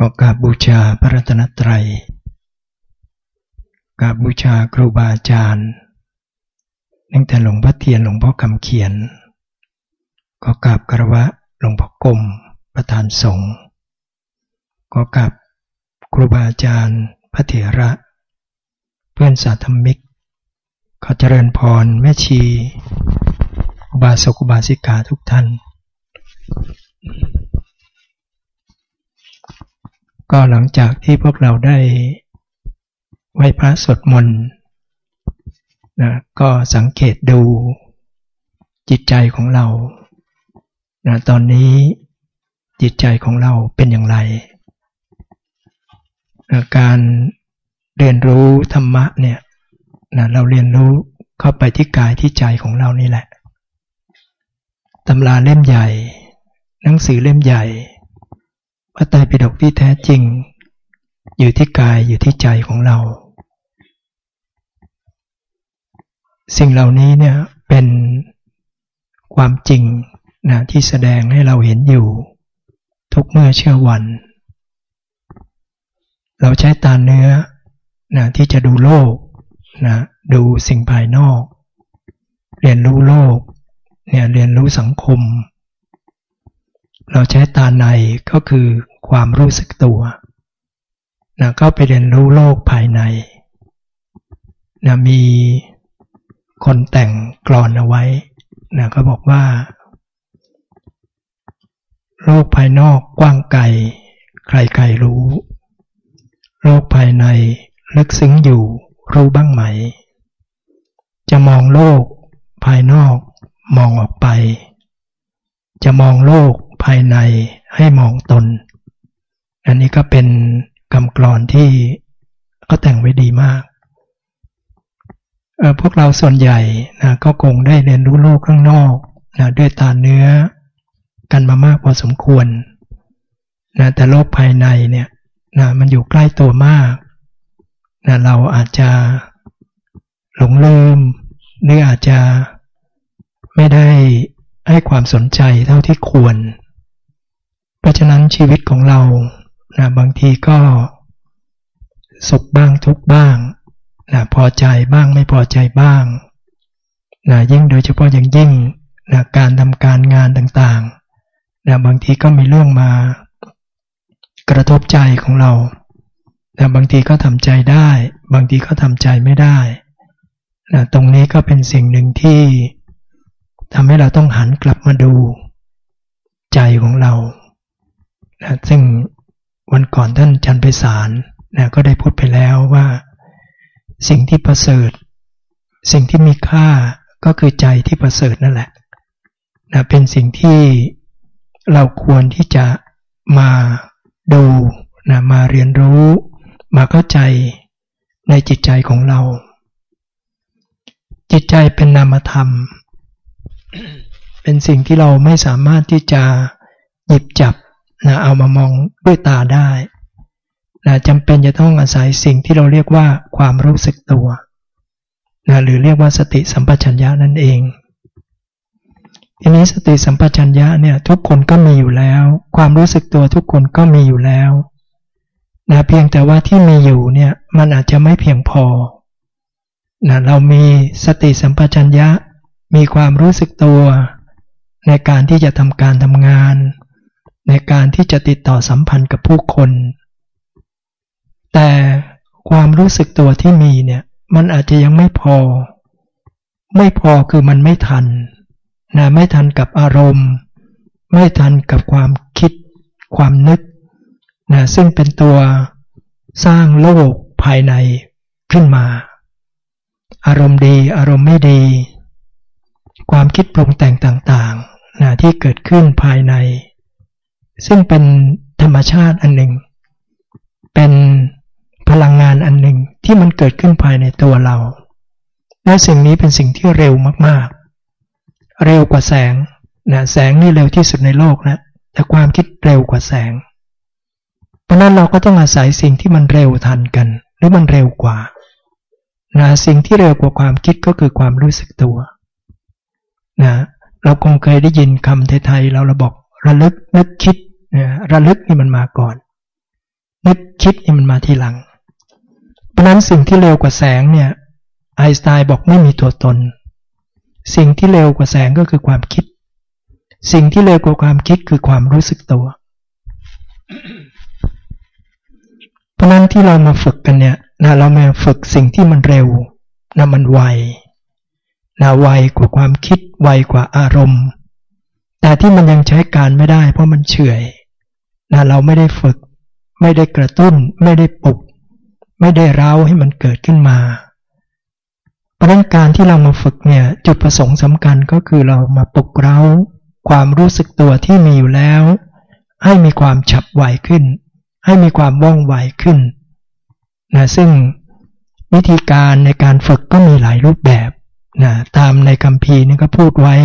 ก็กราบบูชาพระรัตนตรัยกราบบูชาครูบาอาจารย์ตั้งแต่หลวงพ่อเทียนหลวงพ่อคำเขียน ก็กราบกระวะหลวงพ่อกรมประธานสงฆ์ก็กราบครูบาอาจารย์ พระเถระ เพื่อนสาธมิกขอเจริญพรแม่ชีอุบาสกอุบาสิกาทุกท่าน ก็หลังจากที่พวกเราได้ไหว้พระสวดมนต์นะก็สังเกตดูจิตใจของเรานะตอนนี้จิตใจของเราเป็นอย่างไรนะการเรียนรู้ธรรมะเนี่ยนะเราเรียนรู้เข้าไปที่กายที่ใจของเรานี่แหละตำราเล่มใหญ่ หนังสือเล่มใหญ่ พระไตรปิฎกที่แท้จริง อยู่ที่กายอยู่ที่ใจของเรา สิ่งเหล่านี้เนี่ยเป็นความจริงนะที่แสดงให้เราเห็นอยู่ ทุกเมื่อเชื่อวัน เราใช้ตาเนื้อนะที่จะดูโลกนะดูสิ่งภายนอก เรียนรู้โลกเนี่ยเรียนรู้สังคม เราใช้ตาในก็คือความรู้สึกตัวนะก็ไปเรียนรู้โลกภายในนะมีคนแต่งกรอนเอาไว้นะก็บอกว่า โลกภายนอกกว้างไกลใครๆรู้ โลกภายในลึกซึ้งอยู่รู้บ้างไหม จะมองโลกภายนอกมองออกไป จะมองโลก ภายในให้มองตน อันนี้ก็เป็นคำกรอนที่เขาแต่งไว้ดีมาก พวกเราส่วนใหญ่นะก็คงได้เรียนรู้โลกข้างนอกนะด้วยตาเนื้อกันมามากพอสมควรนะแต่โลกภายในเนี่ยนะมันอยู่ใกล้ตัวมากนะเราอาจจะหลงลืมหรืออาจจะไม่ได้ให้ความสนใจเท่าที่ควร ราะฉะนั้นชีวิตของเรานะบางทีก็สุขบ้างทุกบ้างนะพอใจบ้างไม่พอใจบ้างนะยิ่งโดยเฉพาะอย่างยิ่งนะการทำการงานต่างๆนะบางทีก็มีเรื่องมากระทบใจของเรานะบางทีก็ทำใจได้ บางทีก็ทำใจไม่ได้นะตรงนี้ก็เป็นสิ่งหนึ่งที่ทำให้เราต้องหันกลับมาดูใจของเรา นะซึ่งวันก่อนท่านจันไปสารนะก็ได้พูดไปแล้วว่า สิ่งที่ประเสริฐ สิ่งที่มีค่าก็คือใจที่ประเสริฐนั่นแหละนะเป็นสิ่งที่เราควรที่จะมาดูนะมาเรียนรู้ มาเข้าใจในจิตใจของเรา จิตใจเป็นนามธรรม เป็นสิ่งที่เราไม่สามารถที่จะหยิบจับ นะเอามามองด้วยตาได้นะจำเป็นจะต้องอาศัยสิ่งที่เราเรียกว่าความรู้สึกตัวนะหรือเรียกว่าสติสัมปชัญญะนั่นเอง ทีนี้สติสัมปชัญญะเนี่ยทุกคนก็มีอยู่แล้ว ความรู้สึกตัวทุกคนก็มีอยู่แล้วนะเพียงแต่ว่าที่มีอยู่เนี่ยมันอาจจะไม่เพียงพอนะเรามีสติสัมปชัญญะมีความรู้สึกตัว ในการที่จะทำการทำงาน ในการที่จะติดต่อสัมพันธ์กับผู้คน แต่ความรู้สึกตัวที่มีเนี่ยมันอาจจะยังไม่พอ ไม่พอคือมันไม่ทันนะไม่ทันกับอารมณ์ ไม่ทันกับความคิด ความนึกนะซึ่งเป็นตัวสร้างโลกภายในขึ้นมา อารมณ์ดีอารมณ์ไม่ดี ความคิดปรุงแต่งต่างๆนะที่เกิดขึ้นภายใน ซึ่งเป็นธรรมชาติอันหนึ่ง เป็นพลังงานอันหนึ่งที่มันเกิดขึ้นภายในตัวเรา และสิ่งนี้เป็นสิ่งที่เร็วมากๆ เร็วกว่าแสงนะแสงนี่เร็วที่สุดในโลกนะแต่ความคิดเร็วกว่าแสง เพราะนั้นเราก็ต้องอาศัยสิ่งที่มันเร็วทันกัน หรือมันเร็วกว่านะสิ่งที่เร็วกว่าความคิดก็คือความรู้สึกตัวนะเราคงเคยได้ยินคำไทยๆเราเราบอกระลึกนึกคิด ระลึกนี่มันมาก่อน นึกคิดนี่มันมาทีหลัง เพราะนั้นสิ่งที่เร็วกว่าแสงเนี่ยไอน์สไตน์บอกไม่มีตัวตน สิ่งที่เร็วกว่าแสงก็คือความคิด สิ่งที่เร็วกว่าความคิดคือความรู้สึกตัว เพราะนั้นที่เรามาฝึกกันเนี่ยนะเรามาฝึกสิ่งที่มันเร็วนะมันไวนะไวกว่าความคิดไวกว่าอารมณ์ แต่ที่มันยังใช้การไม่ได้ เพราะมันเฉยนะเราไม่ได้ฝึก ไม่ได้กระตุ้น ไม่ได้ปลุก ไม่ได้เร้าให้มันเกิดขึ้นมาเพราะนั้นการที่เรามาฝึกเนี่ยจุดประสงค์สำคัญก็คือเรามาปลุกเร้า ความรู้สึกตัวที่มีอยู่แล้ว ให้มีความฉับไวขึ้น ให้มีความว่องไวขึ้นนะซึ่งวิธีการในการฝึกก็มีหลายรูปแบบนะตามในคำพีนี่ก็พูดไว้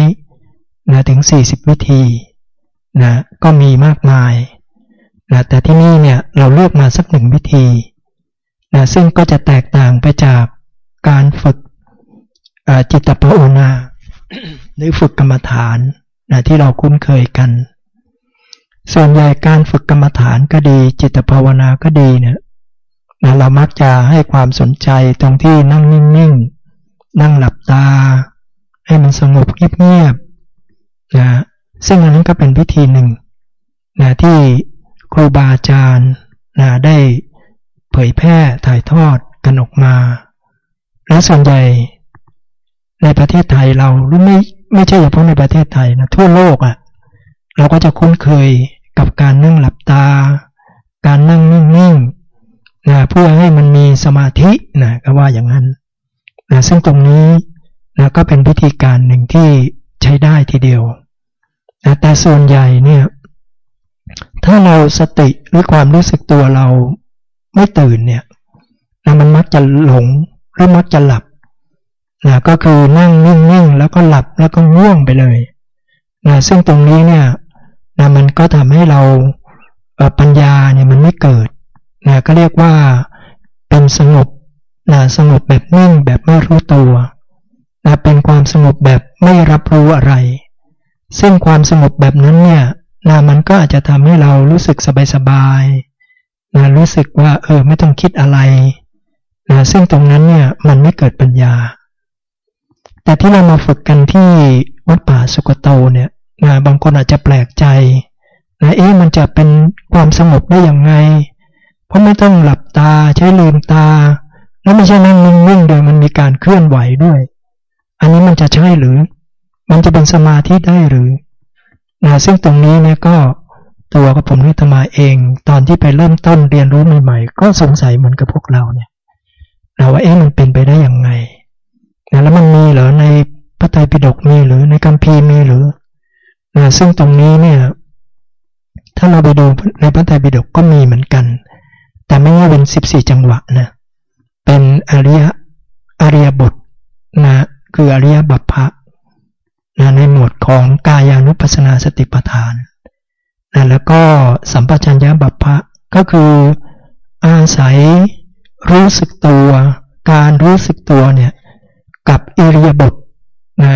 นะถึง 40 วิธีนะก็มีมากมายนะแต่ที่นี่เนี่ยเราเลือกมาสักหนึ่งวิธีนะซึ่งก็จะแตกต่างไปจากการฝึกจิตภาวนาหรือฝึกกรรมฐานนะที่เราคุ้นเคยกัน ส่วนใหญ่การฝึกกรรมฐานก็ดี จิตภาวนาก็ดีเนี่ยนะเรามักจะให้ความสนใจตรงที่นั่งนิ่งๆ นั่งหลับตา ให้มันสงบเงียบ นะซึ่งอันนั้นก็เป็นวิธีหนึ่งนะที่ครูบาอาจารย์นะได้เผยแพร่ถ่ายทอดกันออกมา และส่วนใหญ่ในประเทศไทยเราหรือไม่ไม่ใช่เฉพาะในประเทศไทยนะทั่วโลกอะ่ะเราก็จะคุ้นเคยกับการนั่งหลับตา การนั่งนิ่งๆนะเพื่อให้มันมีสมาธินะก็ว่าอย่างนั้นนะซึ่งตรงนี้นะก็เป็นวิธีการหนึ่งที่ ใช้ได้ทีเดียวนะแต่ส่วนใหญ่เนี่ยถ้าเราสติหรือความรู้สึกตัวเราไม่ตื่นเนี่ยนะมันมักจะหลงหรือมักจะหลับนะก็คือนั่งนิ่งๆแล้วก็หลับแล้วก็ง่วงไปเลยนะซึ่งตรงนี้เนี่ยนะมันก็ทำให้เราปัญญาเนี่ยมันไม่เกิดนะก็เรียกว่าเป็นสงบนะสงบแบบนิ่งแบบไม่รู้ตัว นะเป็นความสงบแบบไม่รับรู้อะไร ซึ่งความสงบแบบนั้นเนี่ยนะมันก็อาจจะทำให้เรารู้สึกสบายๆนะรู้สึกว่าเออไม่ต้องคิดอะไรนะซึ่งตรงนั้นเนี่ยมันไม่เกิดปัญญา แต่ที่เรามาฝึกกันที่วัดป่าสุกโตเนี่ยนะบางคนอาจจะแปลกใจนะเอ๊ะมันจะเป็นความสงบได้อย่างไง เพราะไม่ต้องหลับตาใช้ลืมตา แล้วไม่ใช่นั่งนิ่งๆโดยมันมีการเคลื่อนไหวด้วย อันนี้มันจะใช่หรือ มันจะเป็นสมาธิได้หรือนะซึ่งตรงนี้เนี่ยก็ตัวกับผมนิตมาเอง ตอนที่ไปเริ่มต้นเรียนรู้ใหม่ๆ ก็สงสัยเหมือนกับพวกเราเนี่ยนะว่าเอ๊ะมันเป็นไปได้อย่างไงนะแล้วมันมีเหรอในพระไตรปิฎกมีหรือในกัมพีร์มีหรือนะซึ่งตรงนี้เนี่ยถ้าเราไปดูในพระไตรปิฎกก็มีเหมือนกัน แต่ไม่ใช่เป็นสิบสี่จังหวะนะเป็นอริยอริยบทนะ คืออริยบัพพะนะในหมวดของกายานุปัสนาสติปัฏฐานนะแล้วก็สัมปชัญญะบัพพะก็คืออาศัยรู้สึกตัว การรู้สึกตัวเนี่ยกับอิริยาบถนะ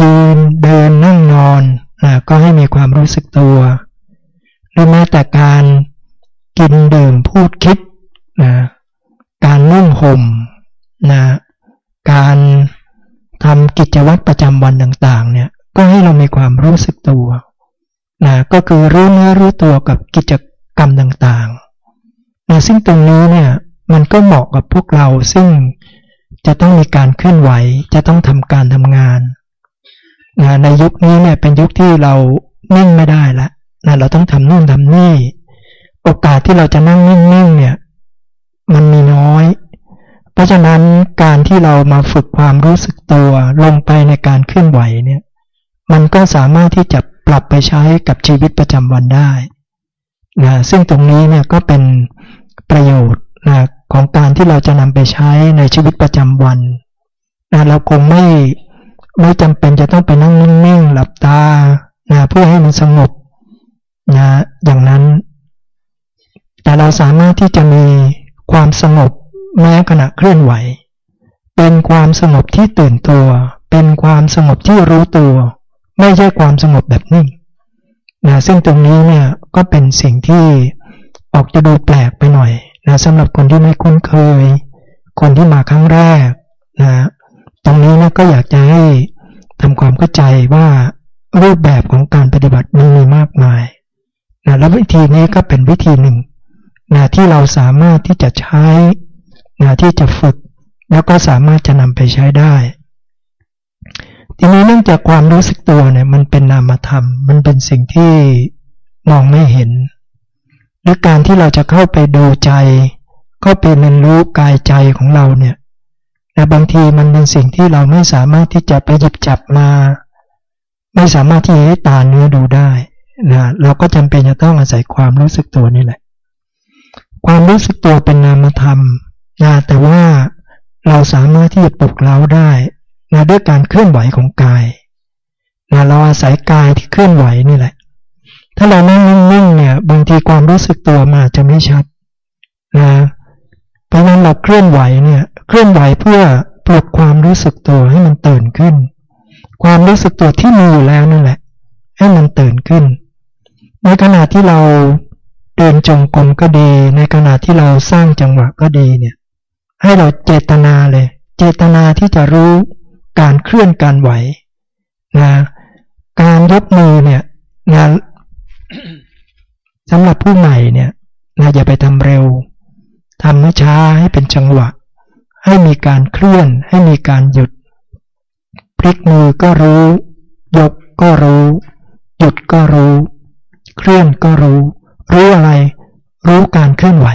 ยืนเดินนั่งนอนนะก็ให้มีความรู้สึกตัวหรือแม้แต่การกินดื่มพูดคิดนะการนุ่งห่มนะการ ทำกิจวัตรประจำวันต่างๆ เนี่ย ก็ให้เรามีความรู้สึกตัวนะก็คือรู้เนื้อรู้ตัวกับกิจกรรมต่างๆนะซึ่งตรงนี้เนี่ยมันก็เหมาะกับพวกเราซึ่งจะต้องมีการเคลื่อนไหว จะต้องทำการทำงานนะในยุคนี้เนี่ยเป็นยุคที่เรานิ่งไม่ได้ละนะเราต้องทำนู่นทำนี่ โอกาสที่เราจะนั่งนิ่งๆเนี่ย มันมีน้อย เพราะฉะนั้นการที่เรามาฝึกความรู้สึกตัวลงไปในการเคลื่อนไหวเนี่ย มันก็สามารถที่จะปรับไปใช้กับชีวิตประจำวันได้นะซึ่งตรงนี้เนี่ยก็เป็นประโยชน์นะของการที่เราจะนำไปใช้ในชีวิตประจำวันนะเราคงไม่ไม่จำเป็นจะต้องไปนั่งนิ่งๆหลับตานะเพื่อให้มันสงบนะอย่างนั้น แต่เราสามารถที่จะมีความสงบ แม้ขณะเคลื่อนไหว เป็นความสงบที่ตื่นตัว เป็นความสงบที่รู้ตัว ไม่ใช่ความสงบแบบนิ่งนะซึ่งตรงนี้เนี่ยก็เป็นสิ่งที่ออกจะดูแปลกไปหน่อยนะสำหรับคนที่ไม่คุ้นเคย คนที่มาครั้งแรกนะตรงนี้นะก็อยากจะให้ทำความเข้าใจว่ารูปแบบของการปฏิบัติมันมีมากมายนะแล้ววิธีนี้ก็เป็นวิธีหนึ่งนะที่เราสามารถที่จะใช้ นะที่จะฝึก แล้วก็สามารถจะนำไปใช้ได้ ทีนี้เนื่องจากความรู้สึกตัวเนี่ยมันเป็นนามธรรม มันเป็นสิ่งที่มองไม่เห็นหรือการที่เราจะเข้าไปดูใจ เข้าไปเรียนรู้กายใจของเราเนี่ยแต่บางทีมันเป็นสิ่งที่เราไม่สามารถที่จะไปหยิบจับมา ไม่สามารถที่จะให้ตาเนื้อดูได้นะเราก็จำเป็นจะต้องอาศัยความรู้สึกตัวนี่แหละ ความรู้สึกตัวเป็นนามธรรม นะแต่ว่าเราสามารถที่จะปลุกเร้าได้นะด้วยการเคลื่อนไหวของกายนะเราอาศัยกายที่เคลื่อนไหวนี่แหละ ถ้าเรานั่งนิ่งๆเนี่ยบางทีความรู้สึกตัวมาจะไม่ชัดนะเพราะนั้นเราเคลื่อนไหวเนี่ยเคลื่อนไหวเพื่อปลุกความรู้สึกตัวให้มันตื่นขึ้น ความรู้สึกตัวที่มีอยู่แล้วนั่นแหละ ให้มันตื่นขึ้น ในขณะที่เราเดินจงกรมก็ดี ในขณะที่เราสร้างจังหวะก็ดีเนี่ย ให้เราเจตนาเลย เจตนาที่จะรู้การเคลื่อนการไหวนะการยกมือเนี่ยนะสำหรับผู้ใหม่เนี่ยนะอย่าไปทำเร็วทำช้าให้เป็นจังหวะ ให้มีการเคลื่อน ให้มีการหยุด พลิกมือก็รู้ ยกก็รู้ หยุดก็รู้ เคลื่อนก็รู้ รู้อะไร รู้การเคลื่อนไหว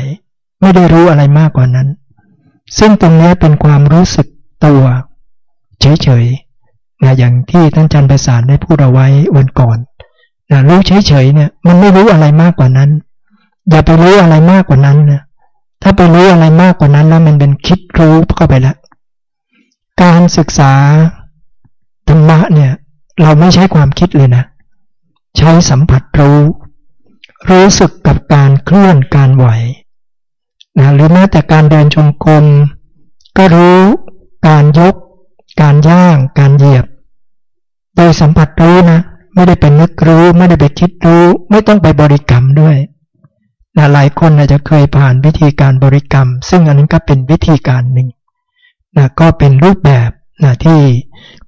ไม่ได้รู้อะไรมากกว่านั้น ซึ่งตรงนี้เป็นความรู้สึกตัว เฉยๆนะอย่างที่ท่านจันประสานได้พูดเอาไว้วันก่อนนะรู้เฉยๆเนี่ยมันไม่รู้อะไรมากกว่านั้น อย่าไปรู้อะไรมากกว่านั้นนะถ้าไปรู้อะไรมากกว่านั้นแล้วมันเป็นคิดรู้เข้าไปแล้วการศึกษาธรรมะเนี่ยเราไม่ใช้ความคิดเลยนะ ใช้สัมผัสรู้ รู้สึกกับการเคลื่อนการไหว รือแม้แต่การเดินชมกลม ก็รู้การยก การย่าง การเหยียบ โดยสัมผัสรู้นะ ไม่ได้เป็นนึกรู้ ไม่ได้ไปคิดรู้ ไม่ต้องไปบริกรรมด้วยนะหลายคนอาจจะเคยผ่านวิธีการบริกรรม ซึ่งอันนั้นก็เป็นวิธีการหนึ่งนะก็เป็นรูปแบบนะที่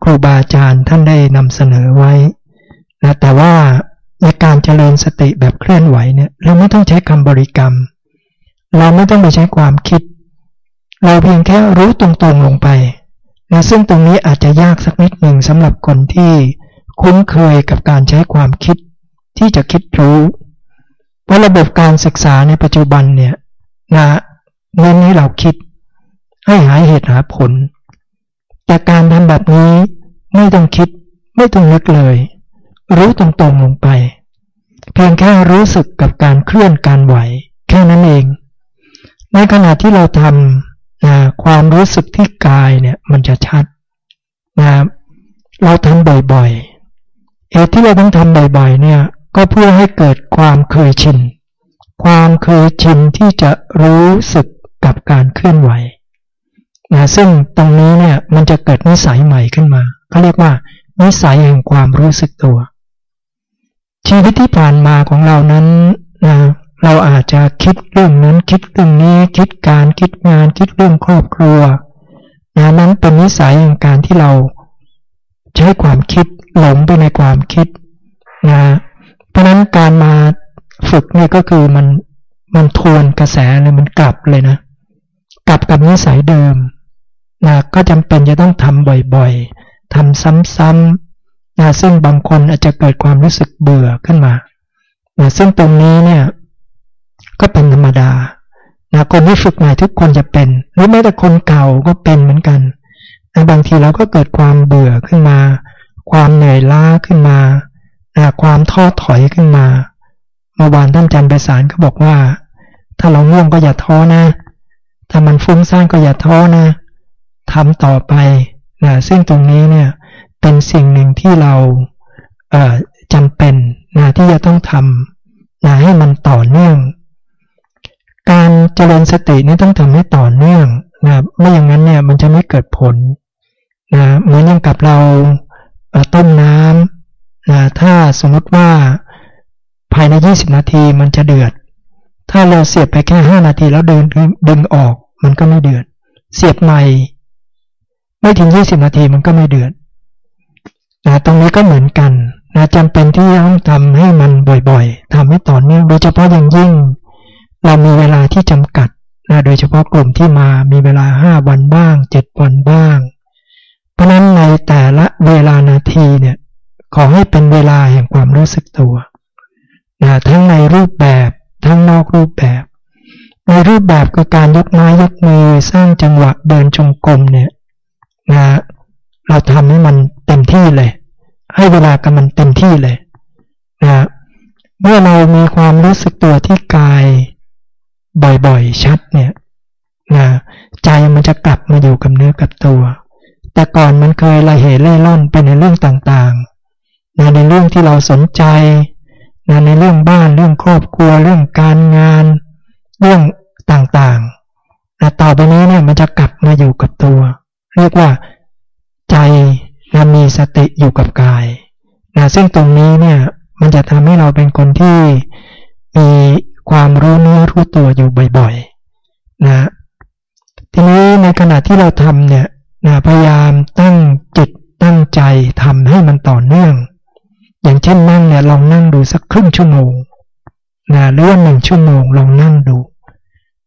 ครูบาอาจารย์ท่านได้นำเสนอไว้นะแต่ว่าในการเจริญสติแบบเคลื่อนไหวเนี่ยเราไม่ต้องใช้คำบริกรรม เราไม่ต้องไปใช้ความคิด เราเพียงแค่รู้ตรงๆลงไปนะซึ่งตรงนี้อาจจะยากสักนิดหนึ่งสำหรับคนที่คุ้นเคยกับการใช้ความคิด ที่จะคิดรู้เพราะระบบการศึกษาในปัจจุบันเนี่ยนะเน้นให้เราคิด ให้หาเหตุหาผล แต่การทำแบบนี้ไม่ต้องคิด ไม่ต้องนึกเลย รู้ตรงๆลงไป เพียงแค่รู้สึกกับการเคลื่อนการไหว แค่นั้นเอง ในขณะที่เราทำนะความรู้สึกที่กายเนี่ยมันจะชัดนะเราทำบ่อยๆเหตุที่เราต้องทำบ่อยๆเนี่ยก็เพื่อให้เกิดความเคยชิน ความเคยชินที่จะรู้สึกกับการเคลื่อนไหวนะซึ่งตรงนี้เนี่ยมันจะเกิดนิสัยใหม่ขึ้นมาเขาเรียกว่า นิสัยแห่งความรู้สึกตัว ชีวิตที่ผ่านมาของเรานั้นนะ เราอาจจะคิดเรื่องนั้นคิดเรื่องนี้ คิดการคิดงานคิดเรื่องครอบครัวนะนั้นเป็นนิสัยแห่งการที่เราใช้ความคิดหลงไปในความคิดนะเพราะนั้นการมาฝึกเนี่ยก็คือมันมันทวนกระแสเลยมันกลับเลยนะ กลับกับนิสัยเดิมนะก็จำเป็นจะต้องทำบ่อยๆทำซ้ำๆนะซึ่งบางคนอาจจะเกิดความรู้สึกเบื่อขึ้นมานะซึ่งตรงนี้เนี่ย ก็เป็นธรรมดานะคนที่ฝึกใหม่ทุกคนจะเป็น หรือแม้แต่คนเก่าก็เป็นเหมือนกันนะบางทีเราก็เกิดความเบื่อขึ้นมา ความเหนื่อยล้าขึ้นมาความท้อถอยขึ้นมาเมื่อวานท่านจันไปสารก็บอกว่า ถ้าเราง่วงก็อย่าท้อนะ ถ้ามันฟุ้งซ่านก็อย่าท้อนะทำต่อไปนะซึ่งตรงนี้เนี่ยเป็นสิ่งหนึ่งที่เราเจำเป็นนะที่จะต้องทำนะให้มันต่อเนื่อง การเจริญสตินี่ต้องทำให้ต่อเนื่องนะไม่อย่างนั้นเนี่ยมันจะไม่เกิดผลนะเหมือนอย่างกับเราต้มน้ำนะถ้าสมมติว่าภายใน 20 นาทีมันจะเดือด ถ้าเราเสียบไปแค่ห้านาทีแล้วเดินดึงออก มันก็ไม่เดือด เสียบใหม่ ไม่ถึงยี่สิบนาทีมันก็ไม่เดือดนะตรงนี้ก็เหมือนกันนะจำเป็นที่ต้องทำให้มันบ่อยๆทำให้ต่อเนื่องโดยเฉพาะอย่างยิ่ง เรามีเวลาที่จำกัดนะโดยเฉพาะกลุ่มที่มามีเวลาห้าวันบ้างเจ็ดวันบ้าง เพราะนั้นในแต่ละเวลานาทีเนี่ยขอให้เป็นเวลาแห่งความรู้สึกตัวนะทั้งในรูปแบบทั้งนอกรูปแบบ ในรูปแบบคือการยกไม้ยกมือสร้างจังหวะเดินจงกรมเนี่ยนะเราทำให้มันเต็มที่เลย ให้เวลากับมันเต็มที่เลยนะเมื่อเรามีความรู้สึกตัวที่กาย บ่อยๆ ชัดเนี่ยนะใจมันจะกลับมาอยู่กับเนื้อกับตัว แต่ก่อนมันเคยละเหเล่ร่อนไปในเรื่องต่างๆนะในเรื่องที่เราสนใจนะในเรื่องบ้านเรื่องครอบครัวเรื่องการงาน เรื่องต่างๆนะต่อไปนี้เนี่ยมันจะกลับมาอยู่กับตัว เรียกว่าใจนะมีสติอยู่กับกายนะซึ่งตรงนี้เนี่ยมันจะทำให้เราเป็นคนที่มี ความรู้เนื้อรู้ตัวอยู่บ่อยๆนะทีนี้ในขณะที่เราทำเนี่ยนะพยายามตั้งจิตตั้งใจทำให้มันต่อเนื่อง อย่างเช่นนั่งเนี่ยลองนั่งดูสักครึ่งชั่วโมงนะหรือว่าหนึ่งชั่วโมงลองนั่งดู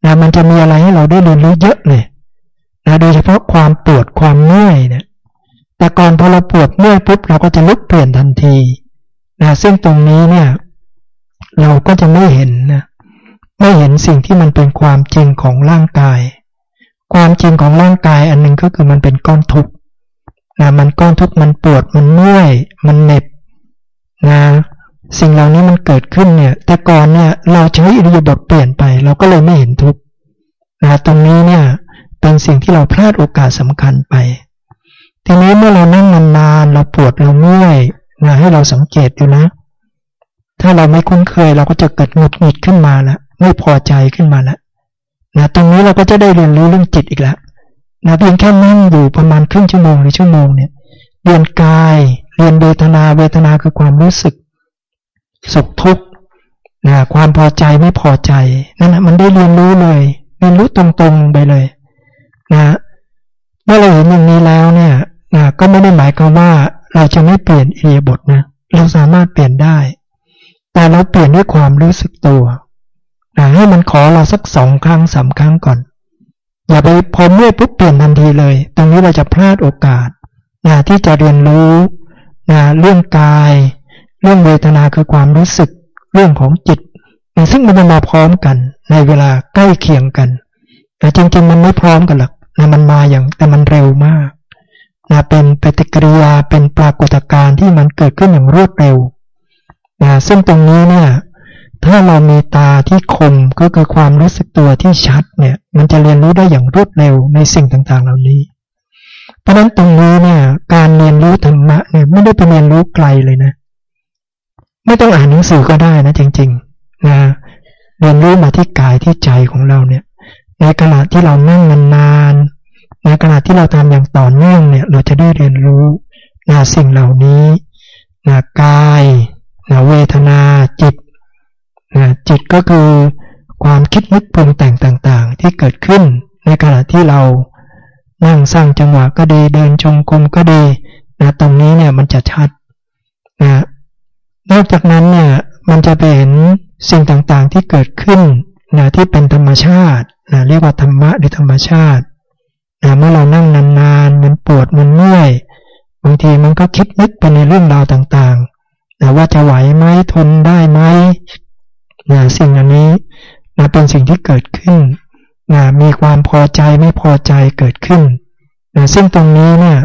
นะมันจะมีอะไรให้เราได้เรียนรู้เยอะเลยนะโดยเฉพาะความปวดความเมื่อยเนี่ยแต่ก่อนพอเราปวดเมื่อยปุ๊บเราก็จะลุกเปลี่ยนทันทีนะซึ่งตรงนี้เนี่ย เราก็จะไม่เห็นนะไม่เห็นสิ่งที่มันเป็นความจริงของร่างกาย ความจริงของร่างกายอันหนึ่งก็คือมันเป็นก้อนทุกข์นะมันก้อนทุกข์มันปวดมันเมื่อยมันเหน็บนะสิ่งเหล่านี้มันเกิดขึ้นเนี่ย แต่ก่อนเนี่ยเราใช้อิริยาบถเปลี่ยนไป เราก็เลยไม่เห็นทุกข์นะตรงนี้เนี่ยเป็นสิ่งที่เราพลาดโอกาสสำคัญไป ทีนี้เมื่อเรานั่งนานๆเราปวดเราเมื่อยนะให้เราสังเกตดูนะ ถ้าเราไม่คุ้นเคยเราก็จะเกิดหงุดหงิดขึ้นมาละไม่พอใจขึ้นมาละนะตรงนี้เราก็จะได้เรียนรู้เรื่องจิตอีกแล้วนะเพียงแค่นั่งอยู่ประมาณครึ่งชั่วโมงหรือชั่วโมงเนี่ยเรียนกายเรียนเวทนาเวทนาคือความรู้สึกสุขทุกข์นะความพอใจไม่พอใจนั่นนะมันได้เรียนรู้เลยเรียนรู้ตรงๆไปเลยนะเมื่อเราเห็นอย่างนี้แล้วเนี่ยนะก็ไม่ได้หมายความว่าเราจะไม่เปลี่ยนเอียบทนะเราสามารถเปลี่ยนได้ แต่เราเปลี่ยนด้วยความรู้สึกตัวนะให้มันขอเราสักสองครั้งสามครั้งก่อน อย่าไปพอเมื่อปุ๊บเปลี่ยนทันทีเลย ตรงนี้เราจะพลาดโอกาสนะที่จะเรียนรู้นะเรื่องกาย เรื่องเวทนาคือความรู้สึก เรื่องของจิตนะซึ่งมันมาพร้อมกันในเวลาใกล้เคียงกันแต่จริงๆ มันไม่พร้อมกันหรอกนะมันมาอย่างแต่มันเร็วมากนะเป็นปฏิกิริยาเป็นปรากฏการณ์ที่มันเกิดขึ้นอย่างรวดเร็ว นะซึ่งตรงนี้เนี่ยถ้าเรามีตาที่คมก็คือความรู้สึกตัวที่ชัดเนี่ยมันจะเรียนรู้ได้อย่างรวดเร็วในสิ่งต่างๆ เหล่านี้ เพราะนั้นตรงนี้เนี่ยการเรียนรู้ธรรมะเนี่ยไม่ได้ไปเรียนรู้ไกลเลยนะ ไม่ต้องอ่านหนังสือก็ได้นะจริงๆนะเรียนรู้มาที่กายที่ใจของเราเนี่ย ในขณะที่เรานั่งนานๆในขณะที่เราทำอย่างต่อเนื่องเนี่ยเราจะได้เรียนรู้นะสิ่งเหล่านี้นะกาย นะเวทนาจิตนะจิตก็คือความคิดนึกปรุงแต่งต่างๆ ที่เกิดขึ้นในขณะที่เรานั่งสร้างจังหวะก็ดีเดินจงกรมก็ดีนะตรงนี้เนี่ยมันจะชัดนะนอกจากนั้นเนี่ยมันจะไปเห็นสิ่งต่างๆที่เกิดขึ้นนะที่เป็นธรรมชาตินะเรียกว่าธรรมะหรือธรรมชาตินะเมื่อเรานั่งนานๆมันปวดมันเมื่อยบางทีมันก็คิดนึกไปในเรื่องราวต่างๆ นะว่าจะไหวไหมทนได้ไหมนะสิ่งอันนี้นะเป็นสิ่งที่เกิดขึ้นนะมีความพอใจไม่พอใจเกิดขึ้นนะซึ่งตรงนี้เนี่ย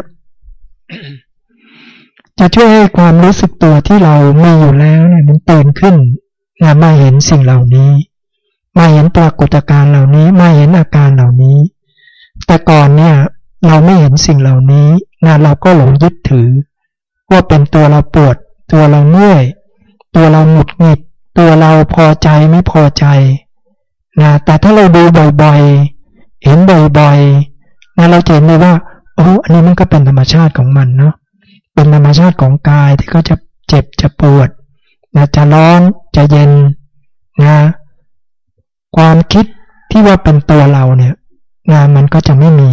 จะช่วยให้ความรู้สึกตัวที่เรามีอยู่แล้วเนี่ยมันตื่นขึ้นนะมาเห็นสิ่งเหล่านี้ มาเห็นปรากฏการณ์เหล่านี้ มาเห็นอาการเหล่านี้ แต่ก่อนเนี่ย เราไม่เห็นสิ่งเหล่านี้นะเราก็หลงยึดถือ ว่าเป็นตัวเราปวด ตัวเราเมื่อย ตัวเราหงุดหงิด ตัวเราพอใจไม่พอใจนะแต่ถ้าเราดูบ่อยๆ เห็นบ่อยๆนะเราเห็นเลยว่าโอ้อันนี้มันก็เป็นธรรมชาติของมันเนาะเป็นธรรมชาติของกายที่เขาจะเจ็บจะปวดนะจะร้อนจะเย็นนะความคิดที่ว่าเป็นตัวเราเนี่ยนะมันก็จะไม่มี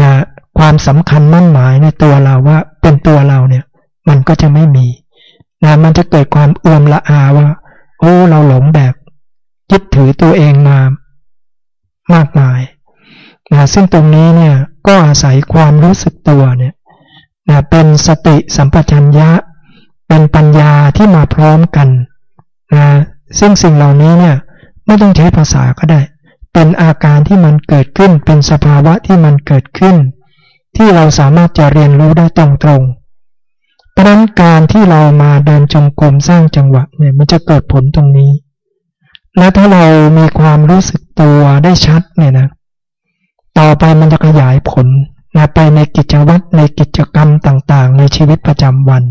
นะความสำคัญมั่นหมายในตัวเราว่าเป็นตัวเราเนี่ย มันก็จะไม่มี นะมันจะเกิดความเอื่อมละอาว่า โอ้ เราหลงแบบยึดถือตัวเองมามากมายนะซึ่งตรงนี้เนี่ยก็อาศัยความรู้สึกตัวเนี่ยนะเป็นสติสัมปชัญญะ เป็นปัญญาที่มาพร้อมกันนะซึ่งสิ่งเหล่านี้เนี่ยไม่ต้องใช้ภาษาก็ได้ เป็นอาการที่มันเกิดขึ้น เป็นสภาวะที่มันเกิดขึ้น ที่เราสามารถจะเรียนรู้ได้ตรงๆเพ ราะนั้นการที่เรามาเดินจงกรมสร้างจังหวะเนี่ยมันจะเกิดผลตรงนี้ และถ้าเรามีความรู้สึกตัวได้ชัดเนี่ยนะ ต่อไปมันจะขยายผลนะไปในกิจวัตรในกิจกรรมต่างๆ ในชีวิตประจำวัน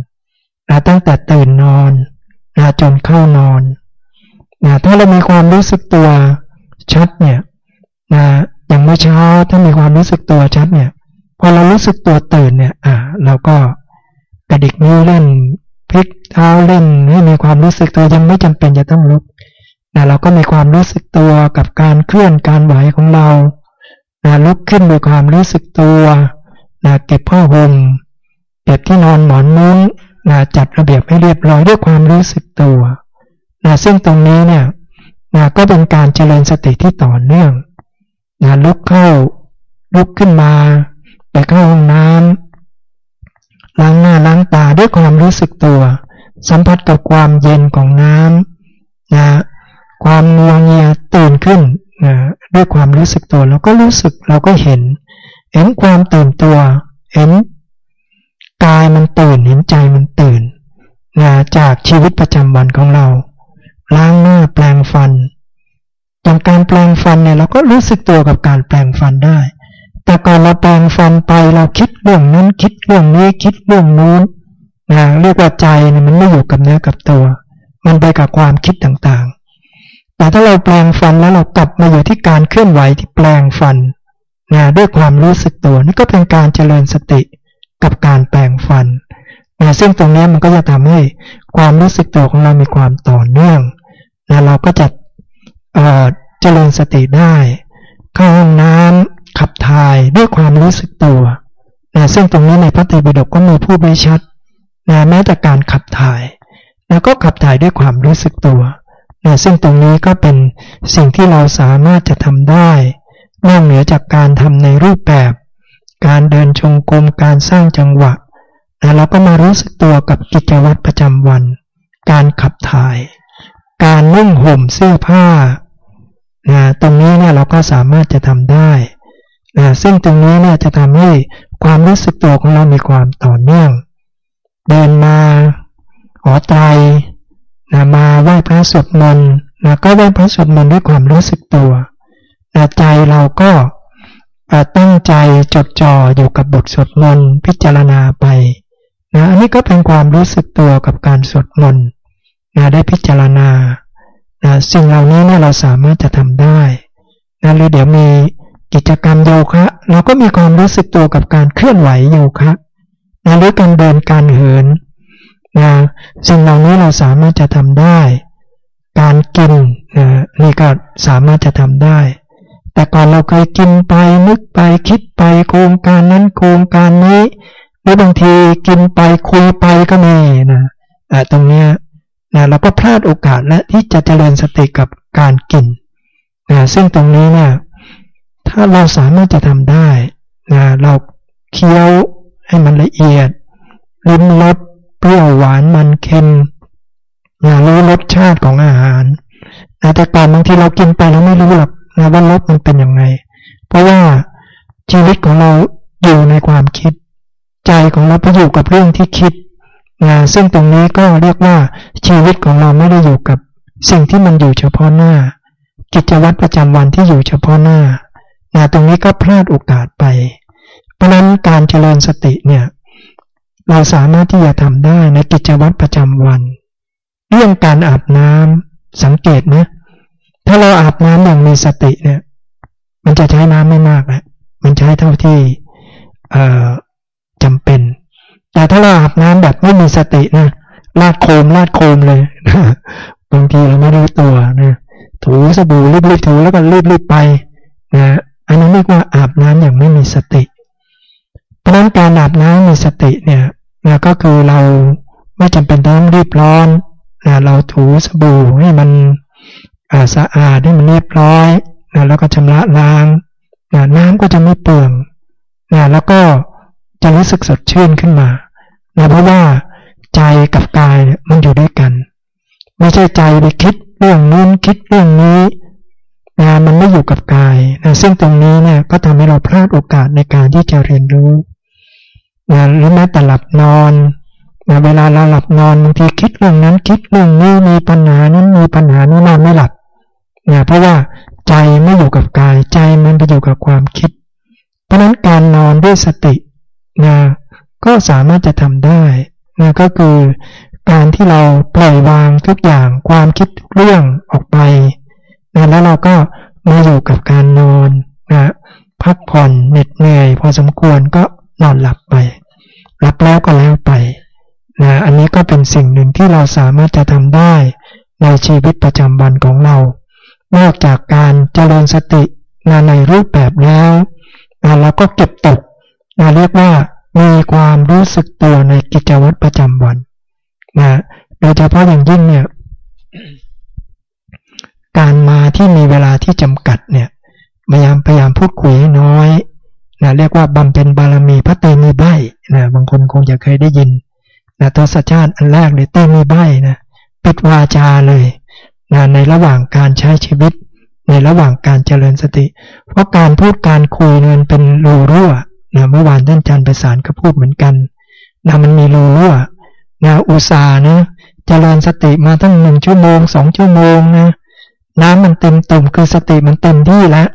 นะตั้งแต่ตื่นนอนนะจนเข้านอนนะถ้าเรามีความรู้สึกตัวชัดเนี่ยนะอย่างเมื่อเช้าถ้ามีความรู้สึกตัวชัดเนี่ย พอเรารู้สึกตัวตื่นเนี่ย อ่าเราก็ กระดิกนิ้วเล่นพลิกเท้าเล่นให้มีความรู้สึกตัวยังไม่จำเป็นจะต้องลุกนะเราก็มีความรู้สึกตัวกับการเคลื่อนการไหวของเรานะลุกขึ้นด้วยความรู้สึกตัวนะเก็บผ้าห่มเก็บที่นอนหมอนมุ้งนะจัดระเบียบให้เรียบร้อยด้วยความรู้สึกตัวนะซึ่งตรงนี้เนี่ยนะก็เป็นการเจริญสติที่ต่อเนื่องนะลุกเข้าลุกขึ้นมา ไปเข้าห้องน้ำ ล้างหน้าล้างตาด้วยความรู้สึกตัว สัมผัสกับความเย็นของน้ำนะความงวงเงียตื่นขึ้นนะด้วยความรู้สึกตัวเราก็รู้สึกเราก็เห็น เห็นความตื่นตัว เห็นกายมันตื่นเห็นใจมันตื่นนะจากชีวิตประจำวันของเรา ล้างหน้าแปลงฟันตอนการแปลงฟันเนี่ยเราก็รู้สึกตัวกับการแปลงฟันได้ แต่ก่อนเราแปลงฟันไปเราคิดเรื่องนั้นคิดเรื่องนี้คิดเรื่องนู้นนะเรียกว่าใจเนี่ยมันไม่อยู่กับเนื้อกับตัว มันไปกับความคิดต่างๆ แต่ถ้าเราแปลงฟันแล้วเรากลับมาอยู่ที่การเคลื่อนไหวที่แปลงฟันนะด้วยความรู้สึกตัวนี่ก็เป็นการเจริญสติกับการแปลงฟันนะซึ่งตรงนี้มันก็จะทำให้ความรู้สึกตัวของเรามีความต่อเนื่องนะเราก็จะเจริญสติได้ เข้าห้องน้ำขับถ่า ด้วยความรู้สึกตัวนะซึ่งตรงนี้ในพระไตรปิฎกก็มีผู้ไว้ชัดนะแม้แต่การขับถ่ายนะก็ขับถ่ายด้วยความรู้สึกตัวนะซึ่งตรงนี้ก็เป็นสิ่งที่เราสามารถจะทำได้นอกเหนือจากการทำในรูปแบบ การเดินชงกรมการสร้างจังหวะนะเราก็มารู้สึกตัวกับกิจวัตรประจำวัน การขับถ่าย การนุ่งห่มเสื้อผ้านะตรงนี้เนี่ยเราก็สามารถจะทำได้ นะซึ่งตรงนี้เนี่ยจะทำให้ความรู้สึกตัวของเรามีความต่อเนื่อง เดินมาหอไตรนะมาไหว้พระสวดมนต์นะก็ไหว้พระสวดมนต์ด้วยความรู้สึกตัวนะใจเราก็ตั้งใจจดจ่ออยู่กับบทสวดมนต์พิจารณาไปนะอันนี้ก็เป็นความรู้สึกตัวกับการสวดมนต์นะได้พิจารณานะสิ่งเหล่านี้เนี่ยเราสามารถจะทำได้นะหรือเดี๋ยวมี กิจกรรมโยคะ เราก็มีความรู้สึกตัวกับการเคลื่อนไหวโยคะนะหรือการเดินการเหินนะสิ่งเหล่านี้เราสามารถจะทำได้ การกินนะนี่ก็สามารถจะทำได้ แต่ก่อนเราเคยกินไปนึกไปคิดไปโครงการนั้นโครงการนี้หรือบางทีกินไปคุยไปก็มีนะตรงนี้นะเราก็พลาดโอกาสและที่จะเจริญสติกับการกินนะซึ่งตรงนี้เนี่ย ถ้าเราสามารถจะทำได้นะเราเคี้ยวให้มันละเอียด ลิ้มรสเปรี้ยวหวานมันเค็มนะรู้รสชาติของอาหารนะแต่ก่อนบางทีเรากินไปเราไม่รู้หรอกนะว่าลบมันเป็นยังไง เพราะว่าชีวิตของเราอยู่ในความคิด ใจของเราไปอยู่กับเรื่องที่คิดนะซึ่งตรงนี้ก็เรียกว่าชีวิตของเราไม่ได้อยู่กับสิ่งที่มันอยู่เฉพาะหน้า กิจวัตรประจำวันที่อยู่เฉพาะหน้า นะตรงนี้ก็พลาดโอกาสไป เพราะนั้นการเจริญสติเนี่ย เราสามารถที่จะทำได้ในกิจวัตรประจำวัน เรื่องการอาบน้ำสังเกตนะ ถ้าเราอาบน้ำอย่างมีสติเนี่ย มันจะใช้น้ำไม่มากนะมันใช้เท่าที่จำเป็น แต่ถ้าเราอาบน้ำแบบไม่มีสตินะลาดโคมลาดโคมเลยบางทีเราไม่รู้ตัวนะถถูสบู่รีบๆถูแล้วก็รีบๆไปนะ อันนั้นเรียกว่าอาบน้ำอย่างไม่มีสติ เพราะนั้นการอาบน้ำมีสติเนี่ยนะก็คือเราไม่จำเป็นต้องรีบร้อนนะเราถูสบู่ให้มันสะอาดให้มันเรียบร้อยนะแล้วก็ชำระล้างนะน้ำก็จะไม่เปื่องนะแล้วก็จะรู้สึกสดชื่นขึ้นมานะเพราะว่าใจกับกายเนี่ยมันอยู่ด้วยกัน ไม่ใช่ใจไปคิดเรื่องนู้นคิดเรื่องนี้ นะมันไม่อยู่กับกายนะซึ่งตรงนี้เนี่ยก็ทำให้เราพลาดโอกาสในการที่จะเรียนรู้นะหรือแม้แต่หลับนอนนะเวลาเราหลับนอนบางทีคิดเรื่องนั้นคิดเรื่องนี้มีปัญหานั้นมีปัญหานี้นอนไม่หลับนะเพราะว่าใจไม่อยู่กับกายใจมันไปอยู่กับความคิด เพราะนั้นการนอนด้วยสตินะก็สามารถจะทำได้นะก็คือการที่เราปล่อยวางทุกอย่างความคิดทุกเรื่องออกไป นะแล้วเราก็มาอยู่กับการนอนนะพักผ่อนเหน็ดเหนื่อย พอสมควรก็นอนหลับไปหลับแล้วก็แล้วไปนะอันนี้ก็เป็นสิ่งหนึ่งที่เราสามารถจะทำได้ในชีวิตประจำวันของเรา นอกจากการเจริญสตินะในรูปแบบแล้วนะเราก็เก็บตกนะเรียกว่ามีความรู้สึกตัวในกิจวัตรประจำวันนะโดยเฉพาะอย่างยิ่งเนี่ย การมาที่มีเวลาที่จำกัดเนี่ยพยายามพยายามพูดคุยให้น้อยนะเรียกว่าบำเพ็ญบารมีพระเตมีใบนะบางคนคงจะเคยได้ยินนะทศชาติอันแรกเลยเตมีใบนะปิดวาจาเลยนะในระหว่างการใช้ชีวิต ในระหว่างการเจริญสติ เพราะการพูดการคุยมันเป็นรูรั่วนะเมื่อวานท่านอาจารย์ประสานก็พูดเหมือนกันนะมันมีรูรั่วนะอุตสาห์นะเจริญสติมาตั้งหนึ่งชั่วโมงสองชั่วโมงนะ น้ำมันเต็มตุ่มคือสติมันเต็มที่แล้ว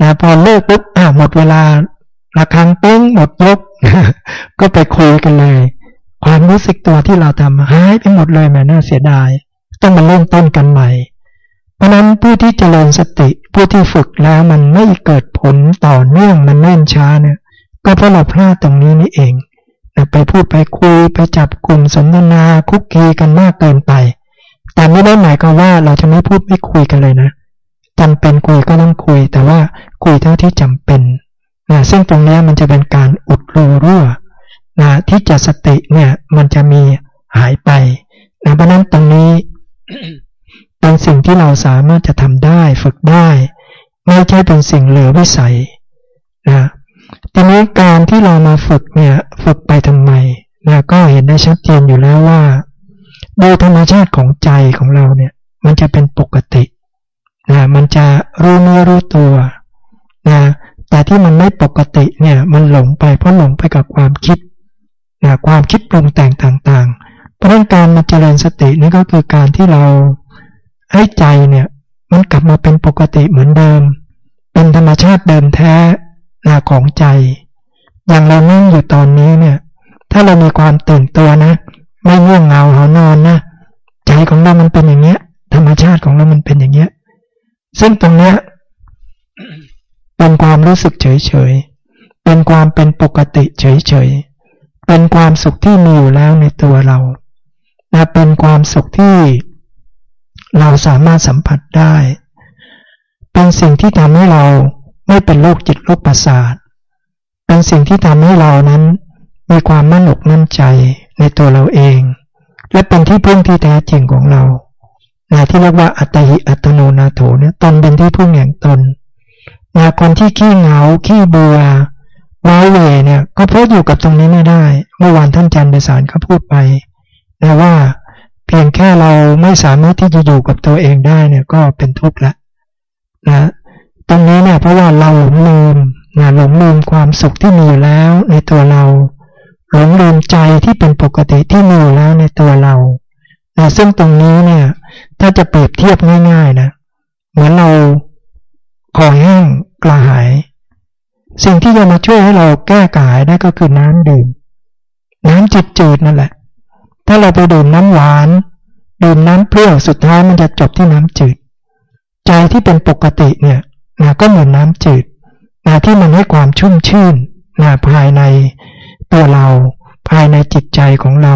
นะพอเลิกปุ๊บอ่าหมดเวลาระคังเป้งหมดยกก็ไปคุยกันเลย ความรู้สึกตัวที่เราทำหายไปหมดเลยแม่น่าเสียดาย ต้องมาเริ่มต้นกันใหม่ เพราะนั้นผู้ที่เจริญสติผู้ที่ฝึกแล้วมันไม่เกิดผลต่อเนื่องมันเนิ่นช้าเนี่ยก็เพราะเราพลาดตรงนี้นี่เองนะไปพูดไปคุยไปจับกลุ่มสนทนาคุกคีกันมากเกินไป แต่ไม่ได้หมายความว่าเราจะไม่พูดไม่คุยกันเลยนะจำเป็นคุยก็ต้องคุย แต่ว่าคุยเท่าที่จำเป็นนะซึ่งตรงนี้มันจะเป็นการอุดรูรั่วนะที่จะสติเนี่ยมันจะมีหายไปนะเพราะนั้นตรงนี้เป็นสิ่งที่เราสามารถจะทำได้ฝึกได้ ไม่ใช่เป็นสิ่งเหลือวิสัยนะทีนี้การที่เรามาฝึกเนี่ยฝึกไปทำไมนะก็เห็นได้ชัดเจนอยู่แล้วว่า โดยธรรมชาติของใจของเราเนี่ย มันจะเป็นปกตินะมันจะรู้เนื้อรู้ตัวนะแต่ที่มันไม่ปกติเนี่ยมันหลงไปเพราะหลงไปกับความคิดนะความคิดปรุงแต่งต่างๆ เพราะนั้นการมาเจริญสตินี่ก็คือการที่เราให้ใจเนี่ยมันกลับมาเป็นปกติเหมือนเดิม เป็นธรรมชาติเดิมแท้นะของใจ อย่างเรานั่งอยู่ตอนนี้เนี่ย ถ้าเรามีความตื่นตัวนะ ไม่ง่วงเหงาหานอนนะใจของเรามันเป็นอย่างเงี้ย ธรรมชาติของเรามันเป็นอย่างเงี้ย ซึ่งตรงเนี้ยเป็นความรู้สึกเฉยเฉยเป็นความเป็นปกติเฉยเฉยเป็นความสุขที่มีอยู่แล้วในตัวเรานะเป็นความสุขที่เราสามารถสัมผัสได้ เป็นสิ่งที่ทำให้เราไม่เป็นโรคจิตโรคประสาท เป็นสิ่งที่ทำให้เรานั้น มีความมั่นอกมั่นใจในตัวเราเอง และเป็นที่พึ่งที่แท้จริงของเรานะที่เรียกว่าอัตหิอัตโนนาโถเนี่ยตนเป็นที่พึ่งแห่งตนนะคนที่ขี้เหงาขี้เบื่อว้าเวเนี่ย ก็เพราะอยู่กับตรงนี้ไม่ได้ เมื่อวานท่านจันทร์ไปสารเขาพูดไปนะว่าเพียงแค่เราไม่สามารถที่จะอยู่กับตัวเองได้เนี่ยก็เป็นทุกข์ละนะตรงนี้เนี่ยเพราะว่าเราหลงลืมนะหลงลืมความสุขที่มีอยู่แล้วในตัวเรา หลงลืมใจที่เป็นปกติที่มีอยู่แล้วในตัวเราซึ่งตรงนี้เนี่ย ถ้าจะเปรียบเทียบง่ายๆนะเหมือนเราคอแห้งกระหาย สิ่งที่จะมาช่วยให้เราแก้กระหายได้ก็คือน้ำดื่ม น้ำจืดๆนั่นแหละ ถ้าเราไปดื่มน้ำหวาน ดื่มน้ำเปรี้ยวสุดท้ายมันจะจบที่น้ำจืด ใจที่เป็นปกติเนี่ยนะก็เหมือนน้ำจืดนะที่มันให้ความชุ่มชื่นนะภายใน ตัวเราภายในจิตใจของเรา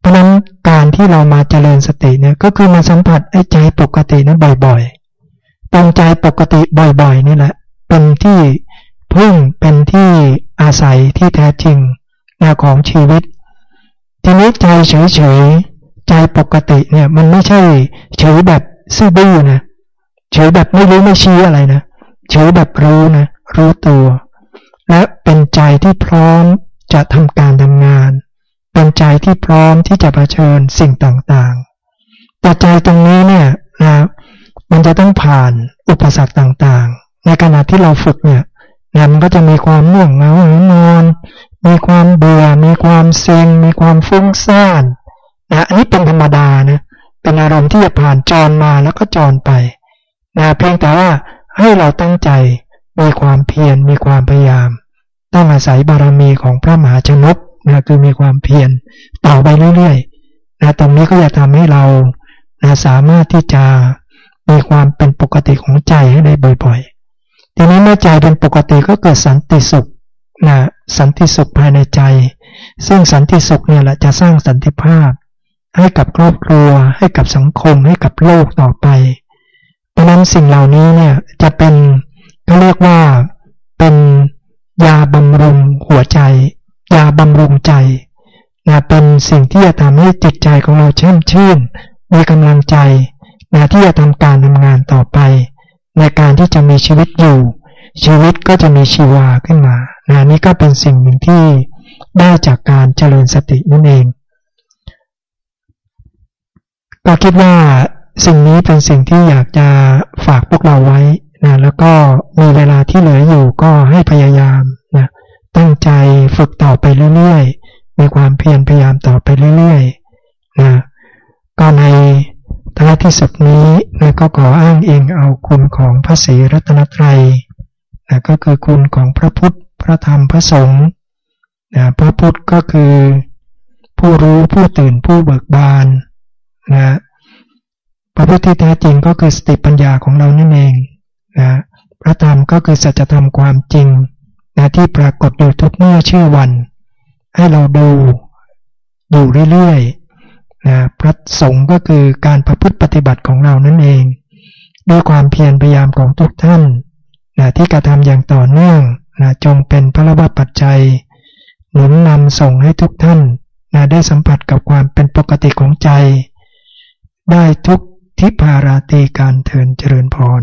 เพราะนั้นการที่เรามาเจริญสติเนี่ยก็คือมาสัมผัสไอ้ใจปกตินั้นบ่อยเป็นใจปกติบ่อยๆนี่แหละ เป็นที่พึ่งเป็นที่อาศัยที่แท้จริงแนวของชีวิต ทีนี้ใจเฉยๆใจปกติเนี่ยมันไม่ใช่เฉยแบบซื่อบื้อนะเฉยแบบไม่รู้ไม่ชี้อะไรนะเฉยแบบรู้นะรู้ตัว และเป็นใจที่พร้อม จะทำการทำงาน เป็นใจที่พร้อมที่จะะเผชิญสิ่งต่างๆ แต่ใจตรงนี้เนี่ยนะมันจะต้องผ่านอุปสรรคต่างๆ ในขณะที่เราฝึกเนี่ยนะมันก็จะมีความง่วงเหงาหรือนอน มีความเบื่อ มีความเซ็ง มีความฟุ้งซ่านนะอันนี้เป็นธรรมดานะเป็นอารมณ์ที่จะผ่านจรมาแล้วก็จรไปนะเพียงแต่ว่าให้เราตั้งใจมีความเพียรมีความพยายาม ต้องอาศัยบารมีของพระมหาชนกนะคือมีความเพียรต่อไปเรื่อยๆนะตรงนี้ก็จะทำให้เรานะสามารถที่จะมีความเป็นปกติของใจให้ได้บ่อยๆ ทีนี้เมื่อใจเป็นปกติก็เกิดสันติสุขนะสันติสุขภายในใจ ซึ่งสันติสุขเนี่ยแหละจะสร้างสันติภาพ ให้กับครอบครัว ให้กับสังคม ให้กับโลกต่อไป เพราะนั้นสิ่งเหล่านี้เนี่ยจะเป็นเขาเรียกว่าเป็น ยาบำรุงหัวใจ ยาบำรุงใจนะเป็นสิ่งที่จะทำให้จิตใจของเราเชื่มชื่น มีกำลังใจนะที่จะทำการทำงานต่อไป ในการที่จะมีชีวิตอยู่ ชีวิตก็จะมีชีวาขึ้นมานะนี่ก็เป็นสิ่งหนึ่งที่ได้จากการเจริญสตินั่นเองก็คิดว่าสิ่งนี้เป็นสิ่งที่อยากจะฝากพวกเราไว้ นะแล้วก็มีเวลาที่เหลืออยู่ก็ให้พยายามนะตั้งใจฝึกต่อไปเรื่อยๆ มีความเพียรพยายามต่อไปเรื่อยๆนะก็ในท้ายที่สุดนี้นะก็ขออ้างเองเอาคุณของพระศรีรัตนตรัยนะก็คือคุณของพระพุทธพระธรรมพระสงฆ์นะพระพุทธก็คือ ผู้รู้ผู้ตื่นผู้เบิกบานนะพระพุทธที่แท้จริงก็คือสติปัญญาของเรานั่นเอง นะพระธรรมก็คือสัจธรรมความจริงนะที่ปรากฏอยู่ทุกเมื่อชื่อวัน ให้เราดูอยู่เรื่อยๆนะพระสงฆ์ก็คือการประพฤติปฏิบัติของเรานั่นเอง ด้วยความเพียรพยายามของทุกท่านนะที่กระทำอย่างต่อเนื่องนะจงเป็นพระวัปัจจัย หนุนนำส่งให้ทุกท่านนะได้สัมผัสกับความเป็นปกติของใจ ได้ทุกทิพาราตีการเทินเจริญพร